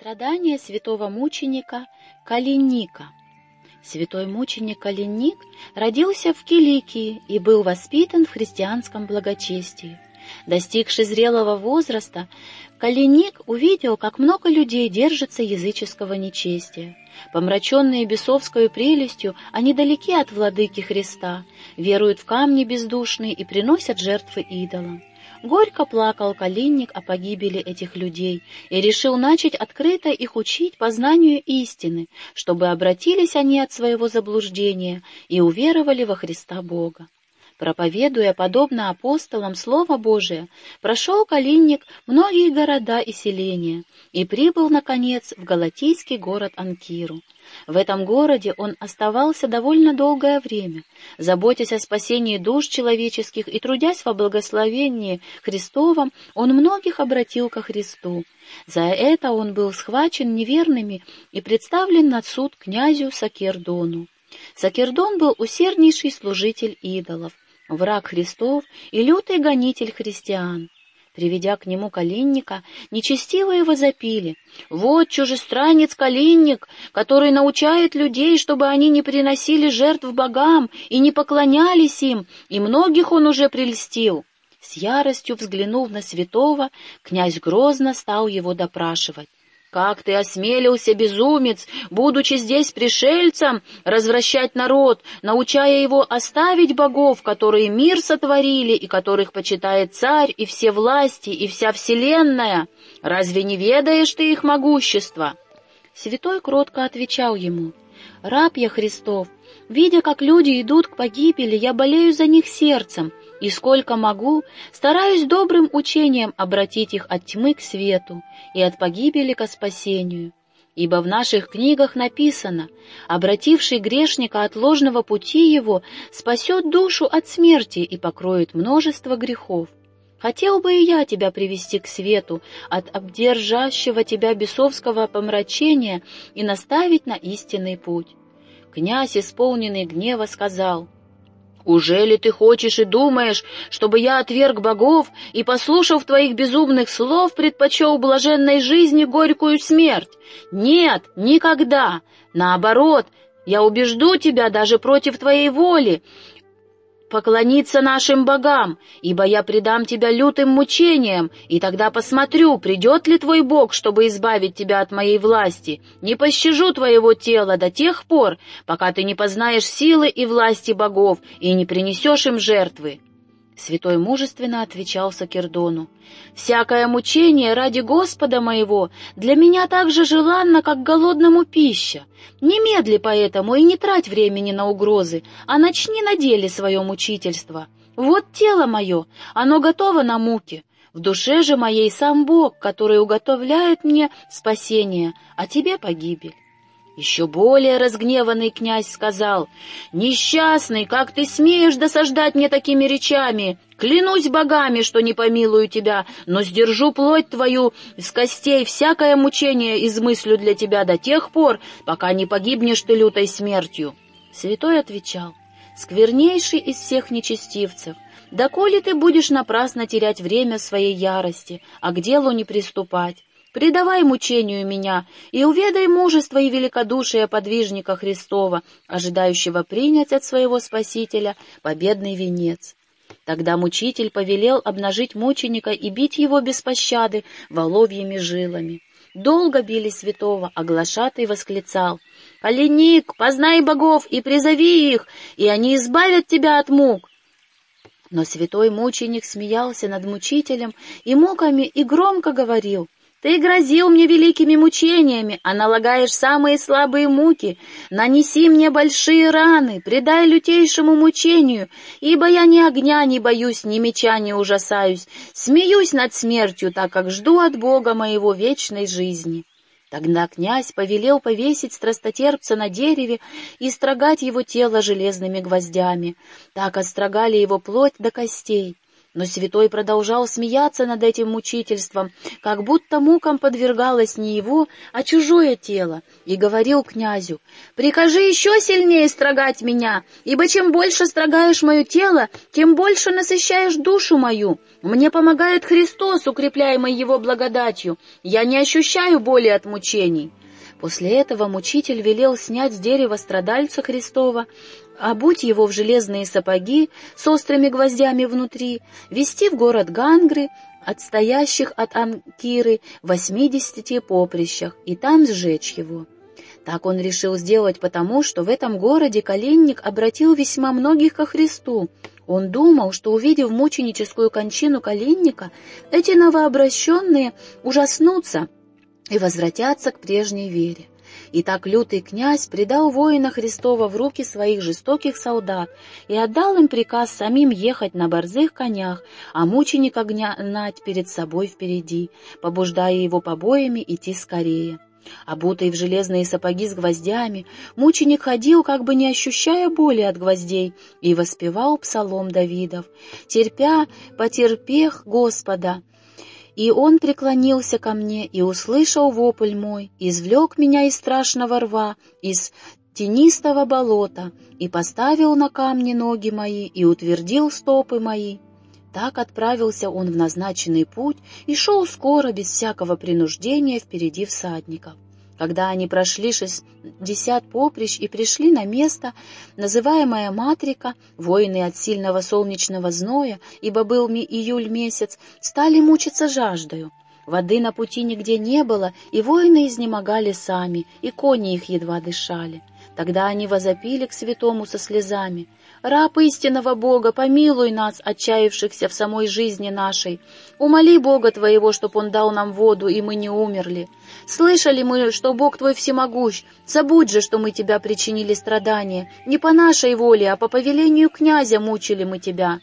Страдания святого мученика Калиника Святой мученик Калиник родился в Киликии и был воспитан в христианском благочестии. Достигший зрелого возраста, Калиник увидел, как много людей держится языческого нечестия. Помраченные бесовской прелестью, они далеки от владыки Христа, веруют в камни бездушные и приносят жертвы идолам. Горько плакал Калинник о погибели этих людей и решил начать открыто их учить познанию истины, чтобы обратились они от своего заблуждения и уверовали во Христа Бога. Проповедуя, подобно апостолам, Слово Божие, прошел Калинник многие города и селения и прибыл, наконец, в галатийский город Анкиру. В этом городе он оставался довольно долгое время, заботясь о спасении душ человеческих и трудясь во благословении Христовом, он многих обратил ко Христу. За это он был схвачен неверными и представлен на суд князю Сакердону. Сакердон был усерднейший служитель идолов, враг Христов и лютый гонитель христиан. Приведя к нему Калинника, нечестивые возопили. «Вот чужестранец Калинник, который научает людей, чтобы они не приносили жертв богам и не поклонялись им, и многих он уже прельстил». С яростью взглянув на святого, князь грозно стал его допрашивать. Как ты осмелился, безумец, будучи здесь пришельцем, развращать народ, научая его оставить богов, которые мир сотворили и которых почитает царь и все власти и вся вселенная? Разве не ведаешь ты их могущества?» Святой кротко отвечал ему, «Раб я Христов, видя, как люди идут к погибели, я болею за них сердцем, и сколько могу, стараюсь добрым учением обратить их от тьмы к свету и от погибели к спасению. Ибо в наших книгах написано, обративший грешника от ложного пути его спасет душу от смерти и покроет множество грехов. Хотел бы и я тебя привести к свету от обдержащего тебя бесовского помрачения и наставить на истинный путь. Князь, исполненный гнева, сказал — уже ли ты хочешь и думаешь, чтобы я отверг богов и, послушав твоих безумных слов, предпочел блаженной жизни горькую смерть? Нет, никогда! Наоборот, я убежду тебя даже против твоей воли, поклониться нашим богам, ибо я предам тебя лютым мучениям, и тогда посмотрю, придет ли твой бог, чтобы избавить тебя от моей власти. Не пощажу твоего тела до тех пор, пока ты не познаешь силы и власти богов и не принесешь им жертвы. Святой мужественно отвечал Сакердону. «Всякое мучение ради Господа моего для меня так же желанно, как голодному пища. Немедли поэтому и не трать времени на угрозы, а начни на деле свое мучительство. Вот тело мое, оно готово на муки. В душе же моей сам Бог, который уготовляет мне спасение, а тебе погибель». Еще более разгневанный князь сказал, «Несчастный, как ты смеешь досаждать мне такими речами? Клянусь богами, что не помилую тебя, но сдержу плоть твою с костей, всякое мучение измыслю для тебя до тех пор, пока не погибнешь ты лютой смертью». Святой отвечал, «Сквернейший из всех нечестивцев, доколе ты будешь напрасно терять время своей ярости, а к делу не приступать? Предавай мучению меня и уведай мужество и великодушие подвижника Христова, ожидающего принять от своего Спасителя победный венец. Тогда мучитель повелел обнажить мученика и бить его без пощады воловьими жилами. Долго били святого, а глашатый восклицал, «Калиник, познай богов и призови их, и они избавят тебя от мук!» Но святой мученик смеялся над мучителем и муками и громко говорил, ты грозил мне великими мучениями, а налагаешь самые слабые муки. Нанеси мне большие раны, предай лютейшему мучению, ибо я ни огня не боюсь, ни меча не ужасаюсь. Смеюсь над смертью, так как жду от Бога моего вечной жизни». Тогда князь повелел повесить страстотерпца на дереве и строгать его тело железными гвоздями. Так острогали его плоть до костей. Но святой продолжал смеяться над этим мучительством, как будто мукам подвергалось не его, а чужое тело, и говорил князю, «Прикажи еще сильнее строгать меня, ибо чем больше строгаешь мое тело, тем больше насыщаешь душу мою. Мне помогает Христос, укрепляемый Его благодатью. Я не ощущаю боли от мучений». После этого мучитель велел снять с дерева страдальца Христова, обуть его в железные сапоги с острыми гвоздями внутри, вести в город Гангры, отстоящих от Анкиры восьмидесяти поприщах, и там сжечь его. Так он решил сделать потому, что в этом городе Калинник обратил весьма многих ко Христу. Он думал, что, увидев мученическую кончину Калинника, эти новообращенные ужаснутся и возвратятся к прежней вере. И так лютый князь предал воина Христова в руки своих жестоких солдат и отдал им приказ самим ехать на борзых конях, а мученика гнать перед собой впереди, побуждая его побоями идти скорее. Обутый в железные сапоги с гвоздями, мученик ходил, как бы не ощущая боли от гвоздей, и воспевал псалом Давидов, терпя, потерпех Господа, и он преклонился ко мне и услышал вопль мой, извлек меня из страшного рва, из тенистого болота, и поставил на камни ноги мои, и утвердил стопы мои. Так отправился он в назначенный путь и шел скоро, без всякого принуждения, впереди всадников. Когда они прошли шестьдесят поприщ и пришли на место, называемое Матрика, воины от сильного солнечного зноя, ибо был ми июль месяц, стали мучиться жаждою. Воды на пути нигде не было, и воины изнемогали сами, и кони их едва дышали. Тогда они возопили к святому со слезами. «Раб истинного Бога, помилуй нас, отчаявшихся в самой жизни нашей. Умоли Бога Твоего, чтоб Он дал нам воду, и мы не умерли. Слышали мы, что Бог Твой всемогущ. Забудь же, что мы Тебя причинили страдания. Не по нашей воле, а по повелению князя мучили мы Тебя».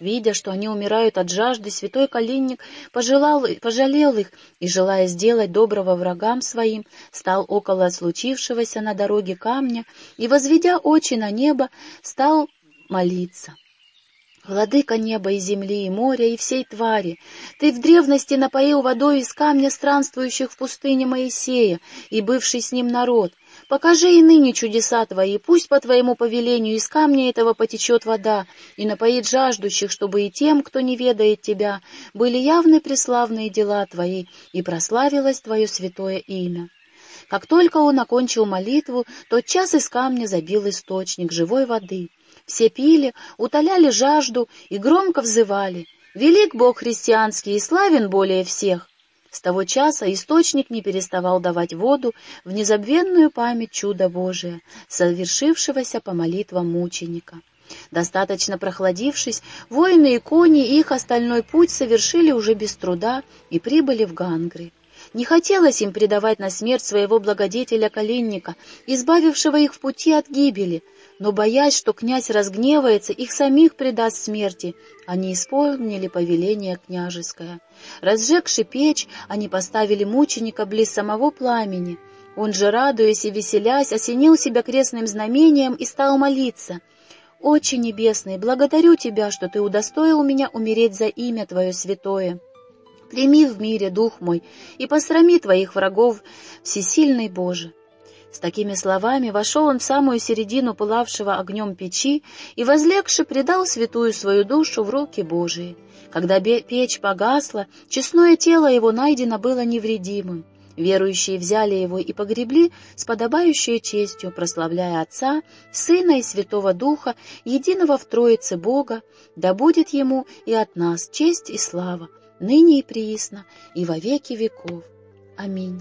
Видя, что они умирают от жажды, святой Калинник пожелал, пожалел их и, желая сделать доброго врагам своим, стал около случившегося на дороге камня и, возведя очи на небо, стал молиться. Владыка неба и земли, и моря, и всей твари, ты в древности напоил водой из камня странствующих в пустыне Моисея и бывший с ним народ. Покажи и ныне чудеса твои, пусть по твоему повелению из камня этого потечет вода и напоит жаждущих, чтобы и тем, кто не ведает тебя, были явны преславные дела твои, и прославилось твое святое имя. Как только он окончил молитву, тот час из камня забил источник живой воды — все пили, утоляли жажду и громко взывали. «Велик Бог христианский и славен более всех!» С того часа источник не переставал давать воду в незабвенную память чуда Божия, совершившегося по молитвам мученика. Достаточно прохладившись, воины и кони и их остальной путь совершили уже без труда и прибыли в Гангры. Не хотелось им предавать на смерть своего благодетеля Калинника, избавившего их в пути от гибели, но, боясь, что князь разгневается, их самих предаст смерти, они исполнили повеление княжеское. Разжегши печь, они поставили мученика близ самого пламени. Он же, радуясь и веселясь, осенил себя крестным знамением и стал молиться. «Отче Небесный, благодарю Тебя, что Ты удостоил меня умереть за имя Твое святое. Прими в мире дух мой и посрами Твоих врагов, всесильный Боже». С такими словами вошел он в самую середину пылавшего огнем печи и, возлегши, предал святую свою душу в руки Божии. Когда печь погасла, честное тело его найдено было невредимым. Верующие взяли его и погребли с подобающей честью, прославляя Отца, Сына и Святого Духа, единого в Троице Бога, да будет ему и от нас честь и слава, ныне и приисно, и во веки веков. Аминь.